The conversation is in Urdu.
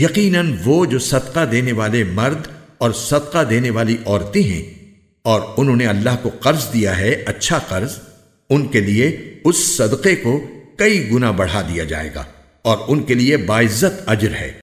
یقیناً وہ جو صدقہ دینے والے مرد اور صدقہ دینے والی عورتیں ہیں اور انہوں نے اللہ کو قرض دیا ہے اچھا قرض، ان کے لیے اس صدقے کو کئی گنا بڑھا دیا جائے گا اور ان کے لیے باعزت اجر ہے۔